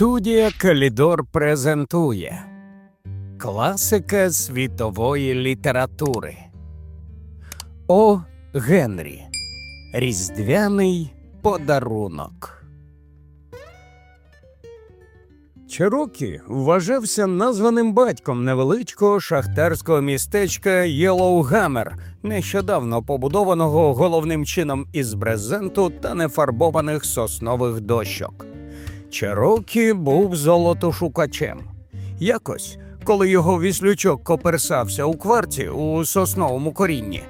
Студія Калідор презентує Класика світової літератури О. Генрі Різдвяний подарунок. Черокі вважався названим батьком невеличкого шахтарського містечка Єлоугамер, нещодавно побудованого головним чином із брезенту та нефарбованих соснових дощок. Черокі був золотошукачем. Якось, коли його віслючок коперсався у кварті у сосновому корінні,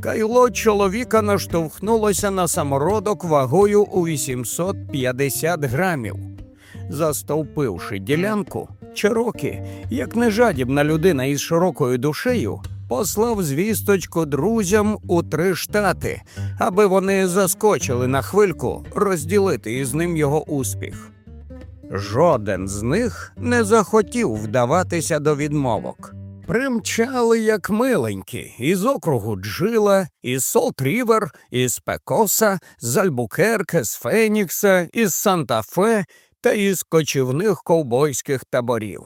кайло чоловіка наштовхнулося на самородок вагою у 850 грамів. Застовпивши ділянку, Черокі, як нежадібна людина із широкою душею, послав звісточку друзям у три штати, аби вони заскочили на хвильку розділити із ним його успіх. Жоден з них не захотів вдаватися до відмовок. Примчали як миленькі із округу Джила, із Солт Рівер, із Пекоса, з Альбукерке, з Фенікса, із Санта-Фе та із кочівних ковбойських таборів.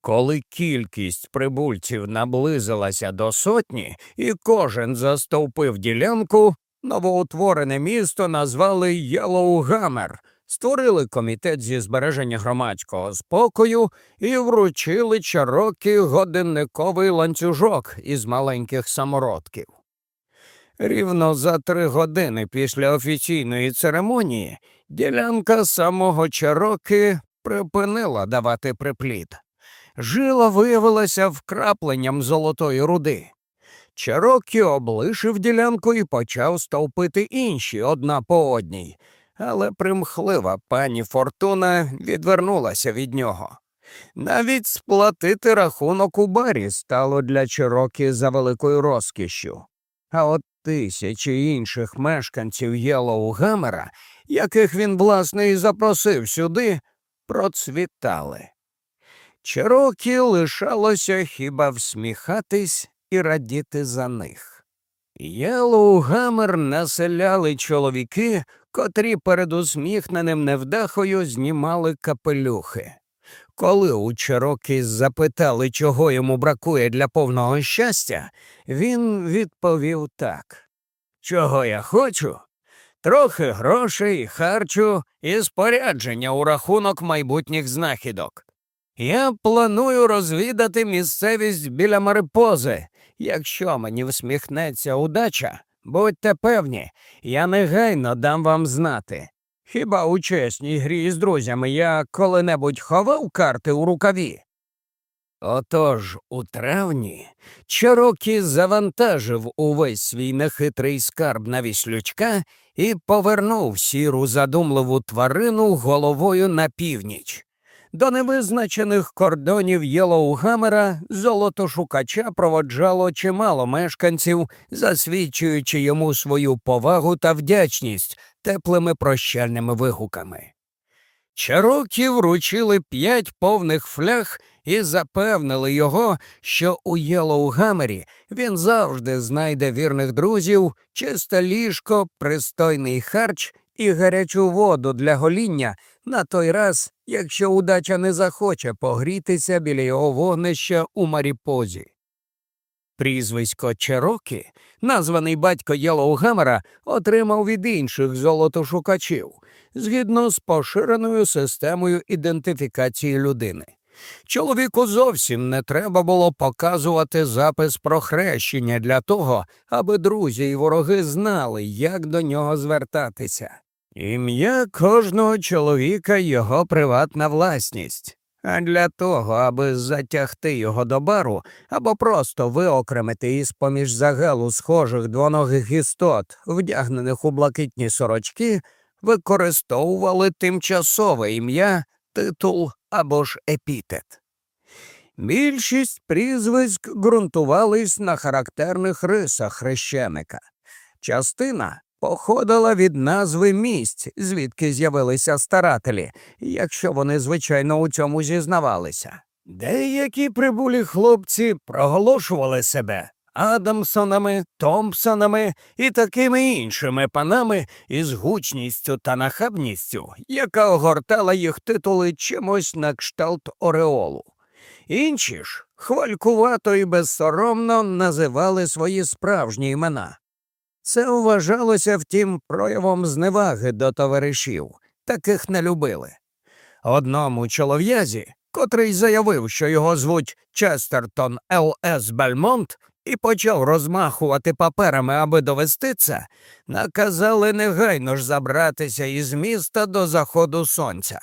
Коли кількість прибульців наблизилася до сотні, і кожен застовпив ділянку, новоутворене місто назвали Єлоугамер, створили комітет зі збереження громадського спокою і вручили чарокі годинниковий ланцюжок із маленьких самородків. Рівно за три години після офіційної церемонії ділянка самого чароки припинила давати приплід. Жила виявилася вкрапленням золотої руди. Чарокі облишив ділянку і почав стовпити інші одна по одній, але примхлива пані Фортуна відвернулася від нього. Навіть сплатити рахунок у барі стало для Чирокі за великою розкішшю. А от тисячі інших мешканців Єлоугамера, яких він, власне, і запросив сюди, процвітали. Чирокі лишалося хіба всміхатись і радіти за них. Єлоугамер населяли чоловіки, котрі перед усміхненим невдахою знімали капелюхи. Коли у Чирокі запитали, чого йому бракує для повного щастя, він відповів так: Чого я хочу? Трохи грошей, харчу і спорядження у рахунок майбутніх знахідок. Я планую розвідати місцевість біля Марипози. Якщо мені всміхнеться удача, будьте певні, я негайно дам вам знати. Хіба у чесній грі з друзями я коли-небудь ховав карти у рукаві? Отож у травні Чарокі завантажив увесь свій нехитрий скарб на віслючка і повернув сіру задумливу тварину головою на північ. До невизначених кордонів Єлоугамера золотошукача проводжало чимало мешканців, засвідчуючи йому свою повагу та вдячність теплими прощальними вигуками. Чарокі вручили п'ять повних флях і запевнили його, що у Єлоугамері він завжди знайде вірних друзів, чисте ліжко, пристойний харч і гарячу воду для гоління на той раз, якщо удача не захоче погрітися біля його вогнища у Маріпозі. Прізвисько Черокі, названий батько Єлоугамера, отримав від інших золотошукачів згідно з поширеною системою ідентифікації людини. Чоловіку зовсім не треба було показувати запис про хрещення для того, аби друзі і вороги знали, як до нього звертатися. Ім'я кожного чоловіка його приватна власність. А для того, аби затягти його до бару або просто виокремити із поміж загелу схожих двоногих істот, вдягнених у блакитні сорочки, використовували тимчасове ім'я, титул або ж епітет. Більшість прізвиськ ґрунтувались на характерних рисах хрещеника. Частина походила від назви місць, звідки з'явилися старателі, якщо вони, звичайно, у цьому зізнавалися. Деякі прибулі хлопці проголошували себе Адамсонами, Томпсонами і такими іншими панами із гучністю та нахабністю, яка огортала їх титули чимось на кшталт Ореолу. Інші ж хвалькувато і безсоромно називали свої справжні імена. Це вважалося, втім, проявом зневаги до товаришів, таких не любили. Одному чолов'язі, котрий заявив, що його звуть Честертон Л. С. Бельмонт, і почав розмахувати паперами, аби довести це, наказали негайно ж забратися із міста до заходу сонця.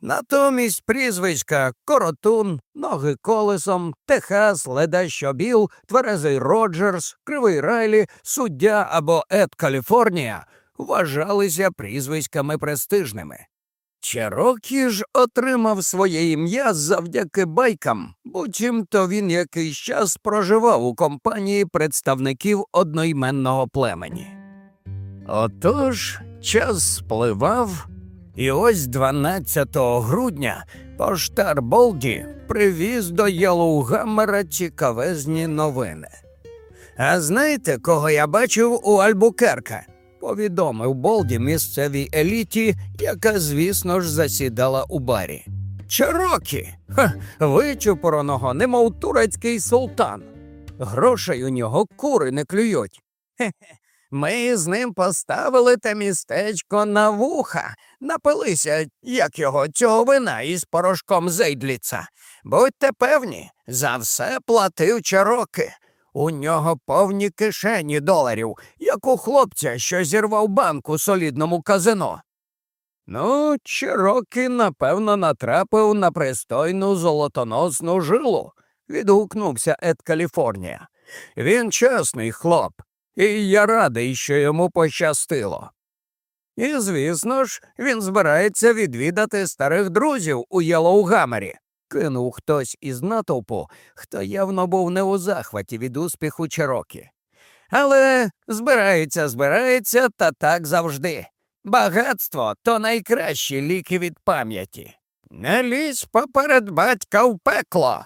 Натомість прізвиська Коротун, Ноги колесом, Техас, Леда Щобіл, Тверезий Роджерс, Кривий Райлі, Суддя або Ед Каліфорнія вважалися прізвиськами престижними. Черокі ж отримав своє ім'я завдяки байкам, буцімто він якийсь час проживав у компанії представників одноіменного племені. Отож час спливав, і ось 12 грудня поштар Болді привіз до Єлоугаммера цікавезні новини. А знаєте, кого я бачив у Альбукерка? повідомив Болді місцевій еліті, яка, звісно ж, засідала у барі. Чарокі, Ха, вичупореного, немов турецький султан. Грошей у нього кури не клюють. Хе-хе. Ми з ним поставили те містечко на вуха, напилися, як його, цього вина із порошком Зейдліца. Будьте певні, за все платив чароки. У нього повні кишені доларів, як у хлопця, що зірвав банк у солідному казино. Ну, Чирокі, напевно, натрапив на пристойну золотоносну жилу, відгукнувся Ед Каліфорнія. Він чесний хлоп, і я радий, що йому пощастило. І, звісно ж, він збирається відвідати старих друзів у Єлоугамері кинув хтось із натовпу, хто явно був не у захваті від успіху Чирокі. Але збирається, збирається, та так завжди. Багатство то найкращі ліки від пам'яті. Не лізь поперед батька в пекло,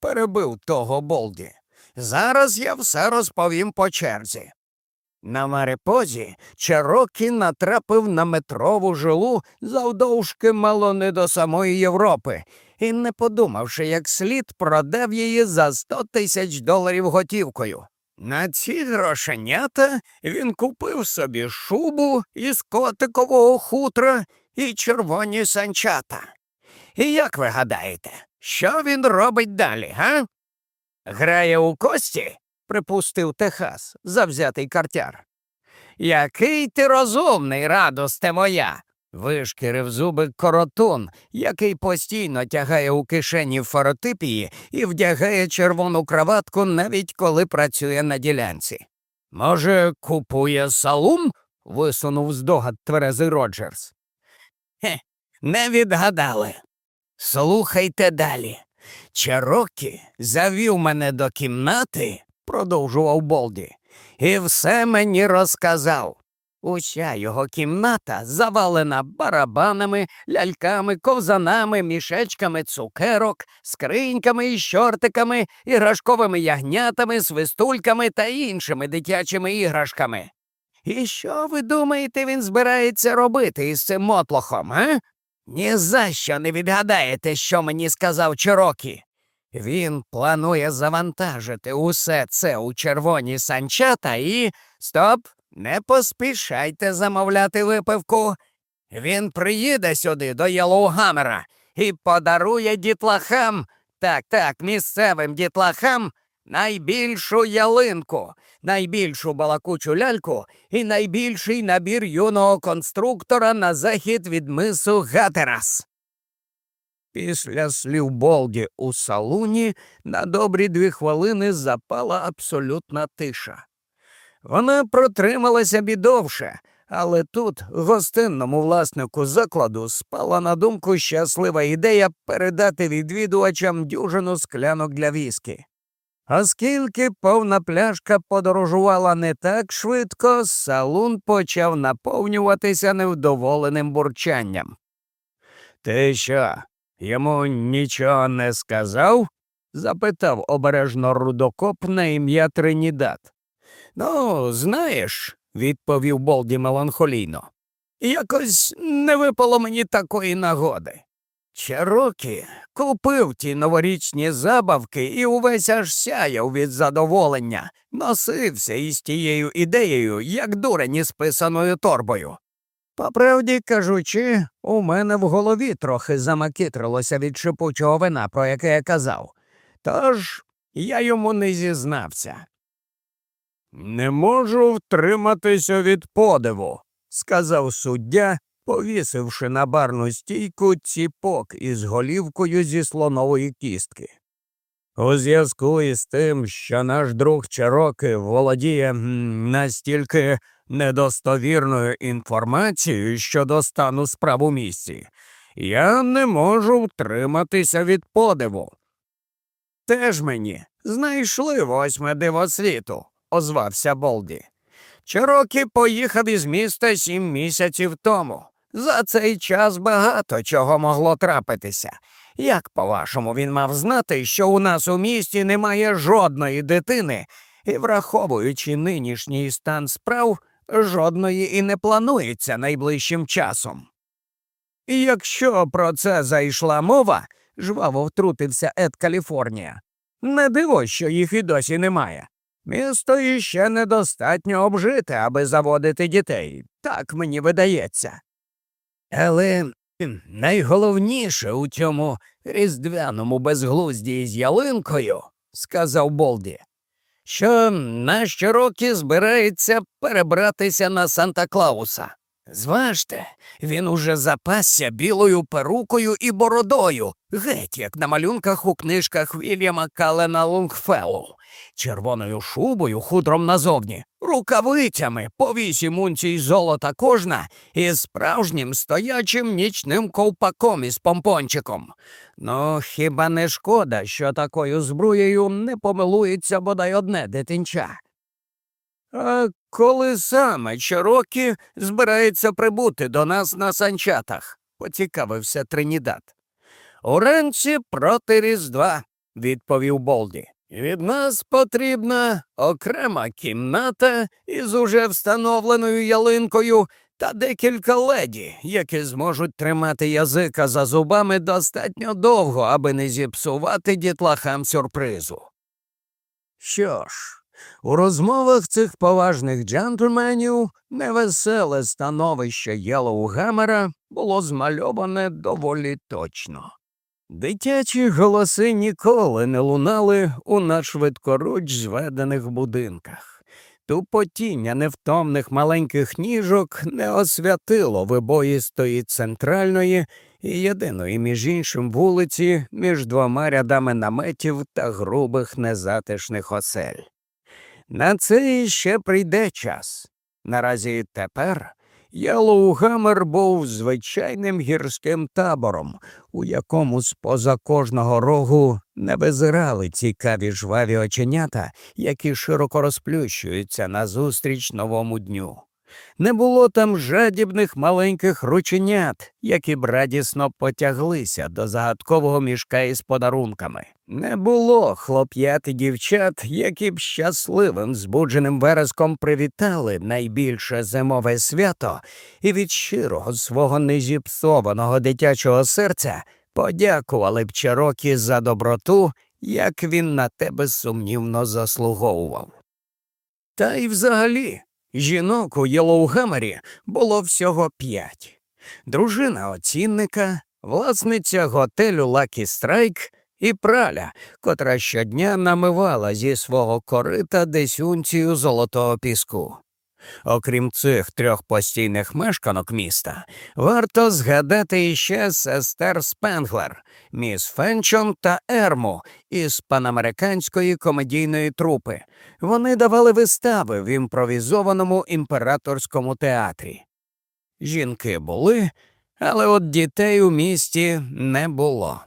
перебив того Болді. Зараз я все розповім по черзі. На Марипозі Чарокі натрапив на метрову жилу завдовжки мало не до самої Європи і, не подумавши, як слід, продав її за сто тисяч доларів готівкою. На ці грошенята він купив собі шубу із котикового хутра і червоні санчата. І як ви гадаєте, що він робить далі, га? Грає у кості? припустив Техас, завзятий картяр. Який ти розумний, радосте моя, Вишкірив зуби коротун, який постійно тягає у кишені форотипії і вдягає червону краватку, навіть коли працює на ділянці. Може, купує салум? висунув здогад тверезий Роджерс. Хе, не відгадали. Слухайте далі. Чарокі завів мене до кімнати, продовжував Болді, і все мені розказав. Уся його кімната завалена барабанами, ляльками, ковзанами, мішечками цукерок, скриньками і щортиками, іграшковими ягнятами, свистульками та іншими дитячими іграшками. І що ви думаєте, він збирається робити із цим мотлохом, а? Ні за що не відгадаєте, що мені сказав Чирокі. Він планує завантажити усе це у червоні санчата і. Стоп! Не поспішайте замовляти випивку. Він приїде сюди до Єлоугамера і подарує дітлахам, так, так, місцевим дітлахам найбільшу ялинку, найбільшу балакучу ляльку і найбільший набір юного конструктора на захід від мису Гатерас. Після слів Болді у салуні на добрі дві хвилини запала абсолютна тиша. Вона протрималася бідовше, але тут гостинному власнику закладу спала на думку щаслива ідея передати відвідувачам дюжину склянок для віскі. Оскільки повна пляшка подорожувала не так швидко, салун почав наповнюватися невдоволеним бурчанням. Ти що, йому нічого не сказав? запитав обережно рудокоп на ім'я Тринідад. Ну, знаєш, відповів Болді меланхолійно. Якось не випало мені такої нагоди. Черокі купив ті новорічні забавки і увесь аж сяяв від задоволення, носився із тією ідеєю, як дурень із писаною торбою. По правді кажучи, у мене в голові трохи замакітрилося від шипучого вина, про яке я казав. Тож я йому не зізнався. Не можу втриматися від подиву, сказав суддя, повісивши на барну стійку ціпок із голівкою зі слонової кістки. У зв'язку із тим, що наш друг Чароки володіє настільки недостовірною інформацією щодо стану справ у місті, я не можу втриматися від подиву. Теж мені знайшли восьме диво світу, озвався Болді. Чарокі поїхав із міста сім місяців тому. За цей час багато чого могло трапитися. Як, по-вашому, він мав знати, що у нас у місті немає жодної дитини, і, враховуючи нинішній стан справ, жодної і не планується найближчим часом. І якщо про це зайшла мова, жваво втрутився Ед Каліфорнія, не диво, що їх і досі немає. Місто іще недостатньо обжите, аби заводити дітей, так мені видається. Але найголовніше у цьому різдвяному безглузді з ялинкою, сказав Болді, що на щороки збирається перебратися на Санта Клауса. Зважте, він уже запасся білою перукою і бородою, геть як на малюнках у книжках Вільяма Калена Лунгфеллу, червоною шубою, хутром назовні, рукавицями, по вісім унцій золота кожна і справжнім стоячим нічним ковпаком із помпончиком. Ну, хіба не шкода, що такою зброєю не помилується бодай одне дитинча? А коли саме Чарокі збирається прибути до нас на санчатах, поцікавився Тринідад. Уранці проти Різдва, відповів Болді. Від нас потрібна окрема кімната із уже встановленою ялинкою та декілька леді, які зможуть тримати язика за зубами достатньо довго, аби не зіпсувати дітлахам сюрпризу. Що ж, у розмовах цих поважних джентльменів невеселе становище Єлоугамера було змальоване доволі точно. Дитячі голоси ніколи не лунали у нашвидкоруч зведених будинках. Тупотіння невтомних маленьких ніжок не освятило вибоїстої центральної і єдиної, між іншим, вулиці між двома рядами наметів та грубих незатишних осель. На це іще прийде час. Наразі тепер Єлоугамер був звичайним гірським табором, у якому з поза кожного рогу не визирали цікаві жваві оченята, які широко розплющуються назустріч новому дню. Не було там жадібних маленьких рученят, які б радісно потяглися до загадкового мішка із подарунками. Не було хлоп'ят і дівчат, які б щасливим збудженим вереском привітали найбільше зимове свято і від щирого свого незіпсованого дитячого серця подякували б Чарокі за доброту, як він на те безсумнівно заслуговував. Та й взагалі. Жінок у Єлоугамері було всього п'ять дружина оцінника, власниця готелю Лакі Страйк і праля, котра щодня намивала зі свого корита десь унцію золотого піску. Окрім цих трьох постійних мешканок міста, варто згадати іще сестер Спенглер, міс Фенчон та Ерму із панамериканської комедійної трупи. Вони давали вистави в імпровізованому імператорському театрі. Жінки були, але от дітей у місті не було.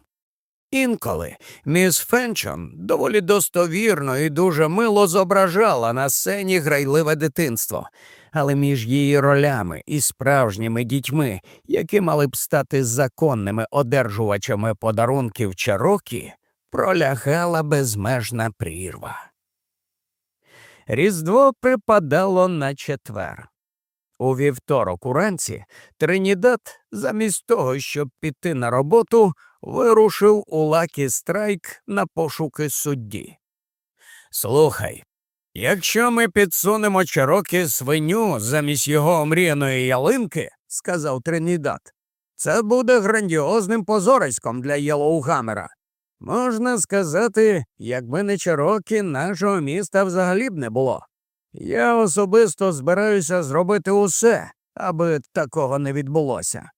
Інколи міс Фенчон доволі достовірно і дуже мило зображала на сцені грайливе дитинство, але між її ролями і справжніми дітьми, які мали б стати законними одержувачами подарунків Чарокі, пролягала безмежна прірва. Різдво припадало на четвер. У вівторок уранці Тринідад, замість того, щоб піти на роботу, вирушив у Лакі Страйк на пошуки судді. Слухай, якщо ми підсунемо Чарокі свиню замість його омріяної ялинки, сказав Тринідад, це буде грандіозним позориськом для Єлоугамера. Можна сказати, якби не Чарокі, нашого міста взагалі б не було. Я особисто збираюся зробити усе, аби такого не відбулося.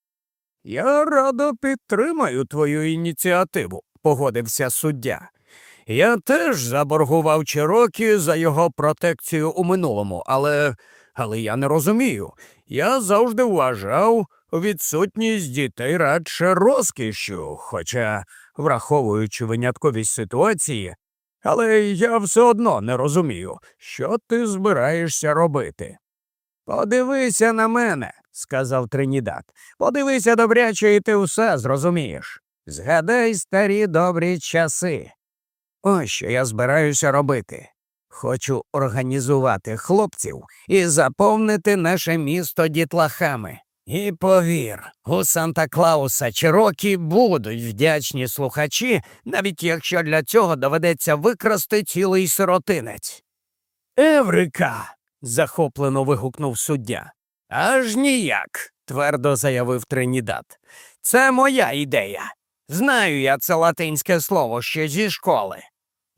Я радо підтримаю твою ініціативу, погодився суддя. Я теж заборгував Чирокі за його протекцію у минулому, але але я не розумію. Я завжди вважав відсутність дітей радше розкішю, хоча, враховуючи винятковість ситуації, але я все одно не розумію, що ти збираєшся робити. Подивися на мене, сказав Тринідад. Подивися добряче, і ти все зрозумієш. Згадай старі добрі часи. Ось що я збираюся робити. Хочу організувати хлопців і заповнити наше місто дітлахами. І повір, у Санта Клауса Чирокі будуть вдячні слухачі, навіть якщо для цього доведеться викрасти цілий сиротинець. Еврика. Захоплено вигукнув суддя. Аж ніяк, твердо заявив Тринідад. Це моя ідея. Знаю я це латинське слово ще зі школи.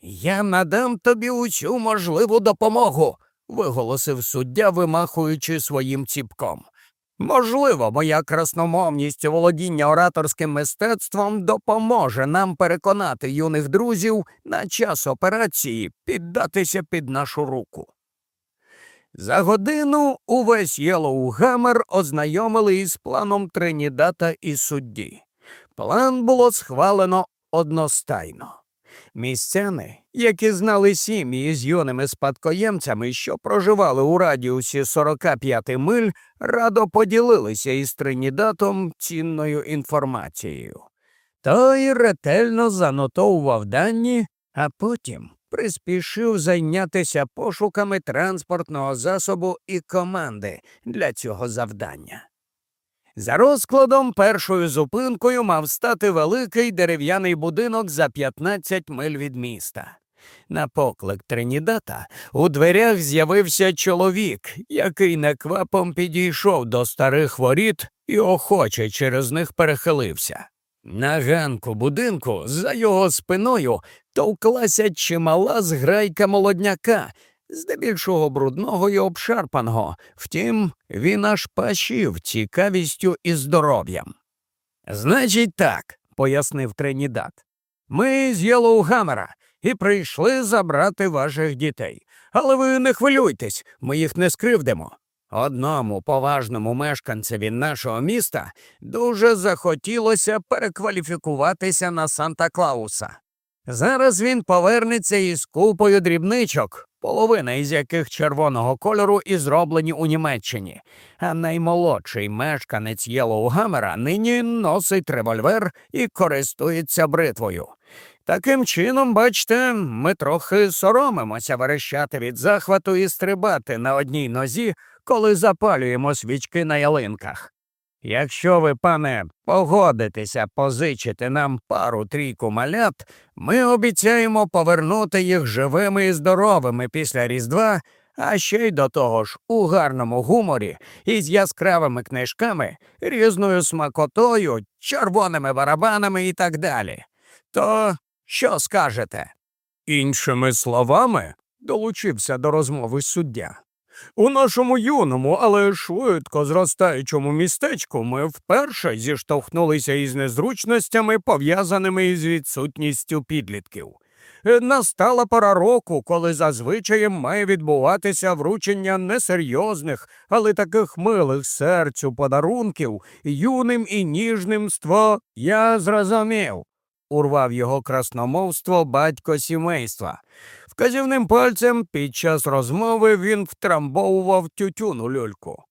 Я надам тобі усю можливу допомогу, виголосив суддя, вимахуючи своїм ціпком. Можливо, моя красномовність володіння ораторським мистецтвом допоможе нам переконати юних друзів на час операції піддатися під нашу руку. За годину увесь Єлоугамер ознайомили із планом Тринідата і судді. План було схвалено одностайно. Містяни, які знали сім'ї з юними спадкоємцями, що проживали у радіусі 45 миль, радо поділилися із Тринідатом цінною інформацією. Той ретельно занотовував дані, а потім приспішив зайнятися пошуками транспортного засобу і команди для цього завдання. За розкладом першою зупинкою мав стати великий дерев'яний будинок за 15 миль від міста. На поклик Тринідата у дверях з'явився чоловік, який неквапом підійшов до старих воріт і охоче через них перехилився. На ганку будинку за його спиною товклася чимала зграйка молодняка, здебільшого брудного і обшарпаного, втім, він аж пащив цікавістю і здоров'ям. Значить, так, пояснив Тренідат. Ми з Єлоугамера і прийшли забрати ваших дітей. Але ви не хвилюйтесь, ми їх не скривдимо. Одному поважному мешканцеві нашого міста дуже захотілося перекваліфікуватися на Санта Клауса. Зараз він повернеться із купою дрібничок, половина із яких червоного кольору і зроблені у Німеччині, а наймолодший мешканець Єлоугамера нині носить револьвер і користується бритвою. Таким чином, бачте, ми трохи соромимося верещати від захвату і стрибати на одній нозі, коли запалюємо свічки на ялинках. Якщо ви, пане, погодитеся позичити нам пару трійку малят, ми обіцяємо повернути їх живими і здоровими після Різдва, а ще й до того ж у гарному гуморі із яскравими книжками, різною смакотою, червоними барабанами і так далі. То що скажете? Іншими словами, долучився до розмови суддя. У нашому юному, але швидко зростаючому містечку ми вперше зіштовхнулися із незручностями, пов'язаними із відсутністю підлітків. Е, настала пора року, коли зазвичай має відбуватися вручення несерйозних, але таких милих серцю подарунків юним і ніжним ство я зрозумів урвав його красномовство батько сімейства. Вказівним пальцем під час розмови він втрамбовував тютюну люльку.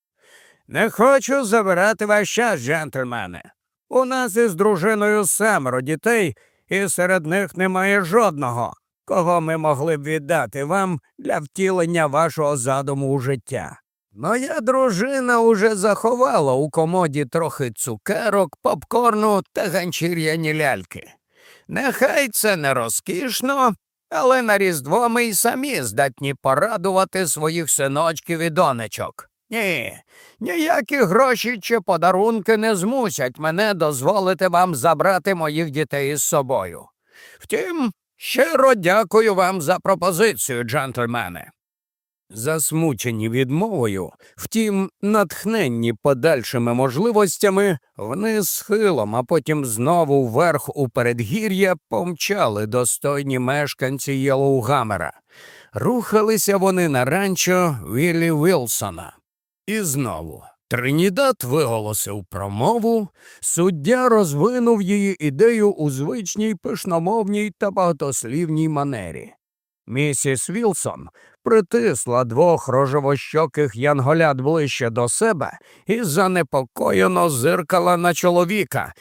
Не хочу забирати ваш час, джентльмени. У нас із дружиною семеро дітей, і серед них немає жодного, кого ми могли б віддати вам для втілення вашого задуму у життя. Моя дружина уже заховала у комоді трохи цукерок, попкорну та ганчір'яні ляльки. Нехай це не розкішно, але на Різдво ми й самі здатні порадувати своїх синочків і донечок. Ні, ніякі гроші чи подарунки не змусять мене дозволити вам забрати моїх дітей із собою. Втім, щиро дякую вам за пропозицію, джентльмени. Засмучені відмовою, втім, натхненні подальшими можливостями, вони схилом, а потім знову вверх у передгір'я помчали достойні мешканці Єлоугамера. Рухалися вони на ранчо Віллі Вілсона. І знову Тринідад виголосив промову, суддя розвинув її ідею у звичній пишномовній та багатослівній манері. Місіс Вілсон притисла двох рожевощоких янголят ближче до себе і занепокоєно зиркала на чоловіка,